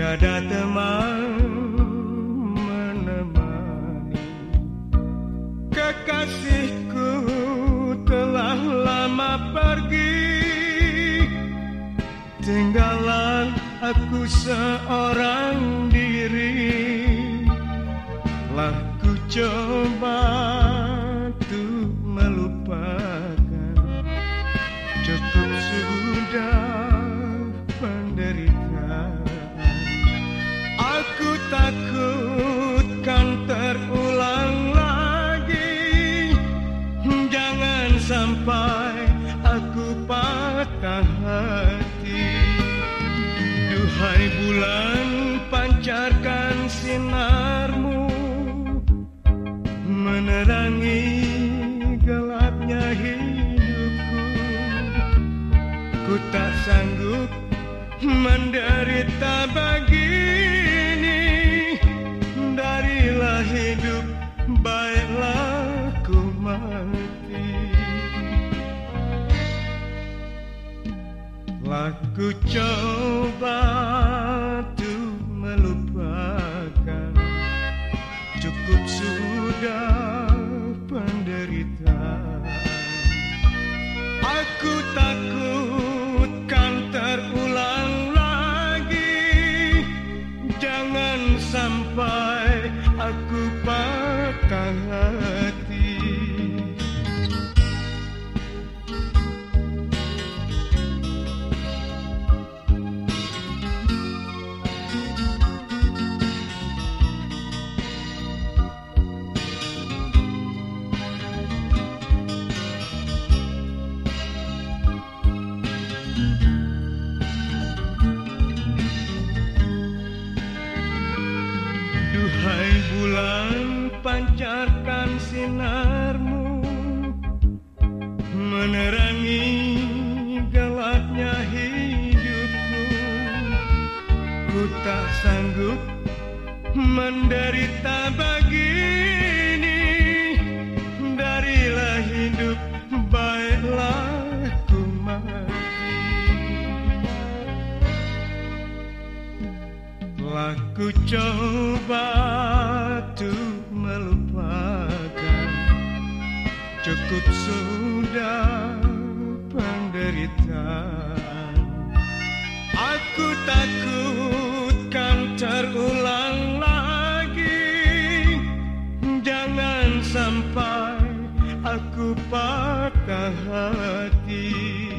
Tiada teman menemani. Kekasihku telah lama pergi. Tinggalan aku seorang diri. Lah ku coba hati. Duhai bulan pancarkan sinarmu. Menerangi gelapnya hidupku. Ku tak sanggup menderita begini Laku coba tuh melupakan. Cukup sudah penderitaan Aku takut kan terulang lagi. Jangan sampai aku patah hati bulan pancarkan sinarmu Menerangi gelapnya hidupku. Ku tak sanggup menderita begini Laku coba tuh melupakan. Cukup sudah penderitaan. Aku takut kan terulang lagi. Jangan sampai aku patah hati